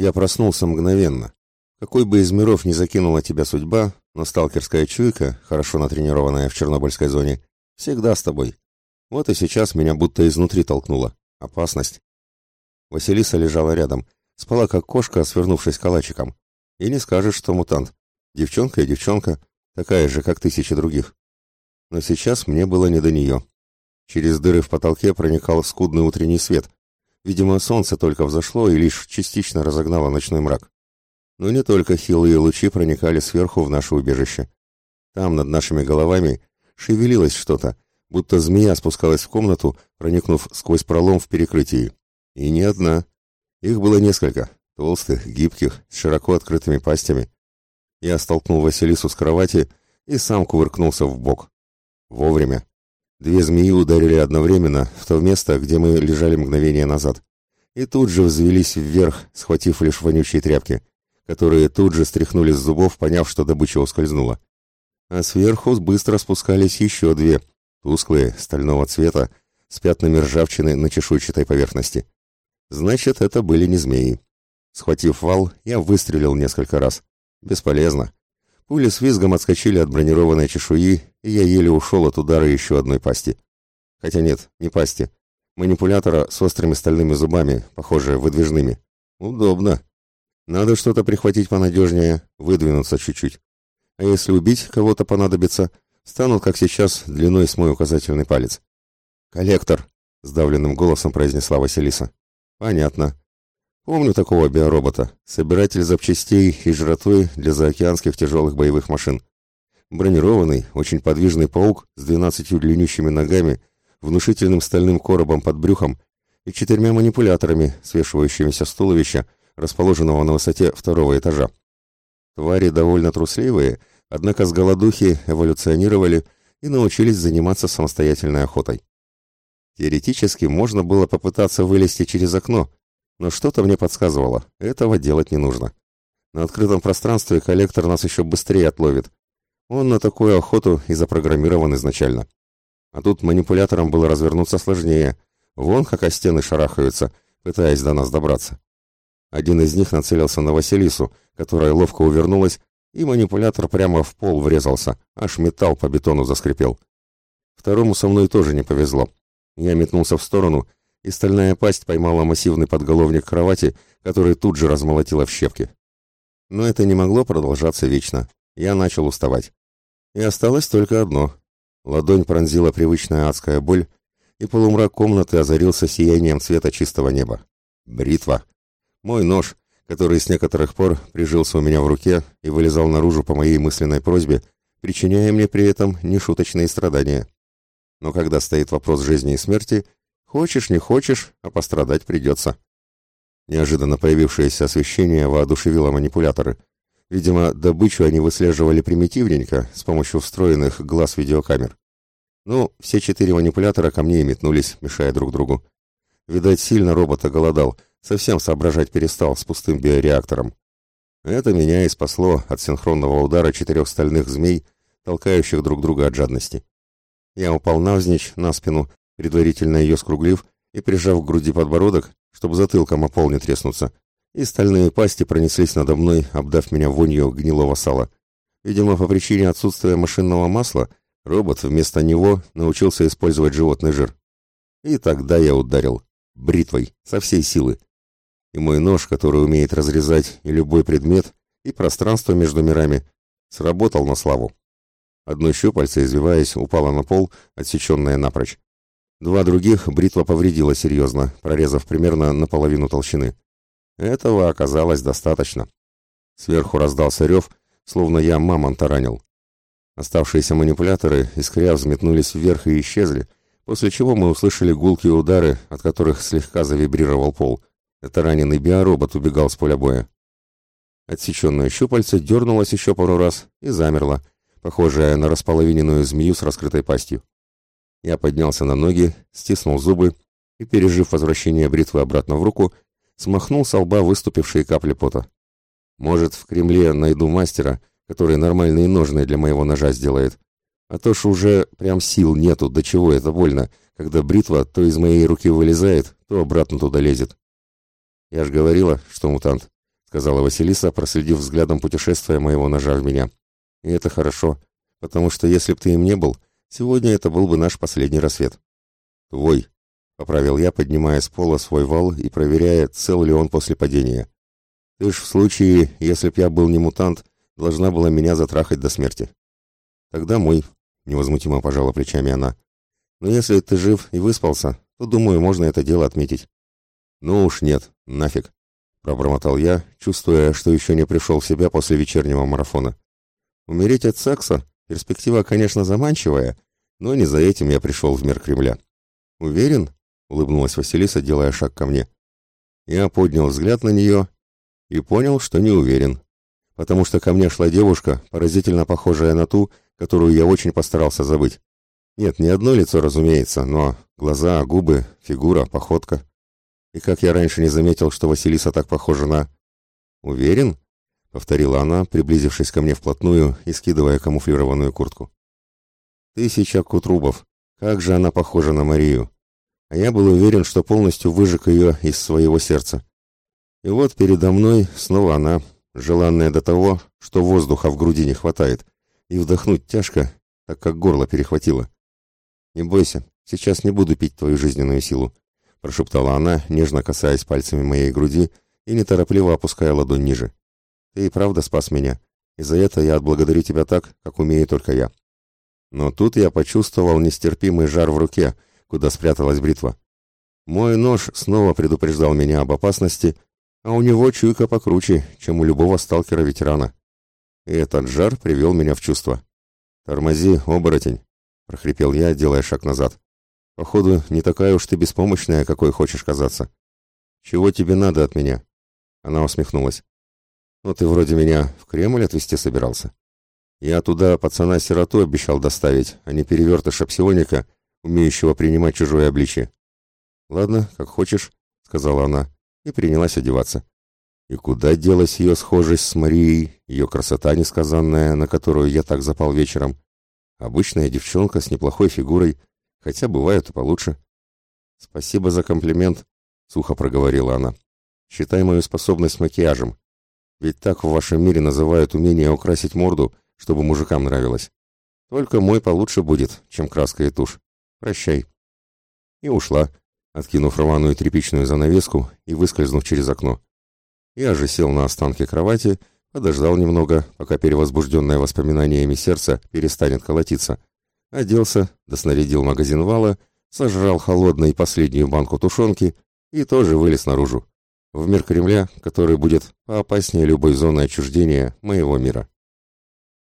Я проснулся мгновенно. Какой бы из миров ни закинула тебя судьба, но сталкерская чуйка, хорошо натренированная в Чернобыльской зоне, всегда с тобой. Вот и сейчас меня будто изнутри толкнуло. Опасность. Василиса лежала рядом, спала как кошка, свернувшись калачиком. И не скажешь, что мутант. Девчонка и девчонка, такая же, как тысячи других. Но сейчас мне было не до нее. Через дыры в потолке проникал скудный утренний свет, Видимо, солнце только взошло и лишь частично разогнало ночной мрак. Но не только хилые лучи проникали сверху в наше убежище. Там, над нашими головами, шевелилось что-то, будто змея спускалась в комнату, проникнув сквозь пролом в перекрытии. И не одна. Их было несколько, толстых, гибких, с широко открытыми пастями. Я столкнул Василису с кровати и сам кувыркнулся в бок. Вовремя. Две змеи ударили одновременно в то место, где мы лежали мгновение назад, и тут же взвелись вверх, схватив лишь вонючие тряпки, которые тут же стряхнули с зубов, поняв, что добыча ускользнула. А сверху быстро спускались еще две, тусклые, стального цвета, с пятнами ржавчины на чешуйчатой поверхности. Значит, это были не змеи. Схватив вал, я выстрелил несколько раз. Бесполезно. Пули с визгом отскочили от бронированной чешуи, и я еле ушел от удара еще одной пасти. Хотя нет, не пасти. Манипулятора с острыми стальными зубами, похоже, выдвижными. Удобно. Надо что-то прихватить понадежнее, выдвинуться чуть-чуть. А если убить кого-то понадобится, станут, как сейчас, длиной с мой указательный палец. «Коллектор», — сдавленным голосом произнесла Василиса. «Понятно. Помню такого биоробота, собиратель запчастей и жратвы для заокеанских тяжелых боевых машин. Бронированный, очень подвижный паук с двенадцатью длиннющими ногами, внушительным стальным коробом под брюхом и четырьмя манипуляторами, свешивающимися с туловища, расположенного на высоте второго этажа. Твари довольно трусливые, однако с голодухи эволюционировали и научились заниматься самостоятельной охотой. Теоретически можно было попытаться вылезти через окно, но что-то мне подсказывало, этого делать не нужно. На открытом пространстве коллектор нас еще быстрее отловит. Он на такую охоту и запрограммирован изначально. А тут манипуляторам было развернуться сложнее. Вон как о стены шарахаются, пытаясь до нас добраться. Один из них нацелился на Василису, которая ловко увернулась, и манипулятор прямо в пол врезался, аж металл по бетону заскрипел. Второму со мной тоже не повезло. Я метнулся в сторону и стальная пасть поймала массивный подголовник кровати, который тут же размолотила в щепки. Но это не могло продолжаться вечно. Я начал уставать. И осталось только одно. Ладонь пронзила привычная адская боль, и полумрак комнаты озарился сиянием цвета чистого неба. Бритва. Мой нож, который с некоторых пор прижился у меня в руке и вылезал наружу по моей мысленной просьбе, причиняя мне при этом нешуточные страдания. Но когда стоит вопрос жизни и смерти, Хочешь, не хочешь, а пострадать придется. Неожиданно появившееся освещение воодушевило манипуляторы. Видимо, добычу они выслеживали примитивненько, с помощью встроенных глаз видеокамер. Ну, все четыре манипулятора ко мне и метнулись, мешая друг другу. Видать, сильно робота голодал, совсем соображать перестал с пустым биореактором. Это меня и спасло от синхронного удара четырех стальных змей, толкающих друг друга от жадности. Я упал навзничь, на спину, предварительно ее скруглив и прижав к груди подбородок, чтобы затылком о пол не треснуться, и стальные пасти пронеслись надо мной, обдав меня вонью гнилого сала. Видимо, по причине отсутствия машинного масла, робот вместо него научился использовать животный жир. И тогда я ударил. Бритвой, со всей силы. И мой нож, который умеет разрезать и любой предмет, и пространство между мирами, сработал на славу. Одно щупальце, извиваясь, упало на пол, отсеченное напрочь. Два других бритва повредила серьезно, прорезав примерно наполовину толщины. Этого оказалось достаточно. Сверху раздался рев, словно я мамонта ранил. Оставшиеся манипуляторы, искря, взметнулись вверх и исчезли, после чего мы услышали гулкие удары, от которых слегка завибрировал пол. Это раненый биоробот убегал с поля боя. Отсеченное щупальце дернулось еще пару раз и замерло, похожее на располовиненную змею с раскрытой пастью. Я поднялся на ноги, стиснул зубы и, пережив возвращение бритвы обратно в руку, смахнул с лба выступившие капли пота. Может, в Кремле найду мастера, который нормальные ножны для моего ножа сделает. А то ж уже прям сил нету, до чего это больно, когда бритва то из моей руки вылезает, то обратно туда лезет. Я ж говорила, что мутант. сказала Василиса, проследив взглядом путешествия моего ножа в меня. И это хорошо, потому что если б ты им не был, сегодня это был бы наш последний рассвет. Твой, поправил я, поднимая с пола свой вал и проверяя, цел ли он после падения. Ты ж в случае, если б я был не мутант, должна была меня затрахать до смерти. Тогда мой, невозмутимо пожала плечами она. Но если ты жив и выспался, то, думаю, можно это дело отметить. Ну уж нет, нафиг, пробормотал я, чувствуя, что еще не пришел в себя после вечернего марафона. Умереть от секса перспектива, конечно, заманчивая, но не за этим я пришел в мир Кремля. Уверен? улыбнулась Василиса, делая шаг ко мне. Я поднял взгляд на нее и понял, что не уверен, потому что ко мне шла девушка, поразительно похожая на ту, которую я очень постарался забыть. Нет, не одно лицо, разумеется, но глаза, губы, фигура, походка. И как я раньше не заметил, что Василиса так похожа на... «Уверен?» — повторила она, приблизившись ко мне вплотную и скидывая камуфлированную куртку. «Тысяча кутрубов. Как же она похожа на Марию!» А я был уверен, что полностью выжег ее из своего сердца. И вот передо мной снова она, желанная до того, что воздуха в груди не хватает, и вдохнуть тяжко, так как горло перехватило. «Не бойся, сейчас не буду пить твою жизненную силу», — прошептала она, нежно касаясь пальцами моей груди и неторопливо опуская ладонь ниже. «Ты и правда спас меня, и за это я отблагодарю тебя так, как умею только я». Но тут я почувствовал нестерпимый жар в руке, куда спряталась бритва. Мой нож снова предупреждал меня об опасности, а у него чуйка покруче, чем у любого сталкера-ветерана. И этот жар привел меня в чувство. «Тормози, оборотень!» — прохрипел я, делая шаг назад. «Походу, не такая уж ты беспомощная, какой хочешь казаться. Чего тебе надо от меня?» Она усмехнулась. «Ну ты вроде меня в Кремль отвезти собирался. Я туда пацана-сироту обещал доставить, а не перевертыша псионика, умеющего принимать чужое обличие». «Ладно, как хочешь», — сказала она и принялась одеваться. И куда делась ее схожесть с Марией, ее красота несказанная, на которую я так запал вечером? Обычная девчонка с неплохой фигурой, хотя бывает и получше. «Спасибо за комплимент», — сухо проговорила она. «Считай мою способность макияжем. Ведь так в вашем мире называют умение украсить морду, чтобы мужикам нравилось. Только мой получше будет, чем краска и тушь. Прощай». И ушла, откинув рваную тряпичную занавеску и выскользнув через окно. Я же сел на останки кровати, подождал немного, пока перевозбужденное воспоминаниями сердце перестанет колотиться, оделся, доснарядил магазин вала, сожрал холодной последнюю банку тушенки и тоже вылез наружу, в мир Кремля, который будет поопаснее любой зоны отчуждения моего мира.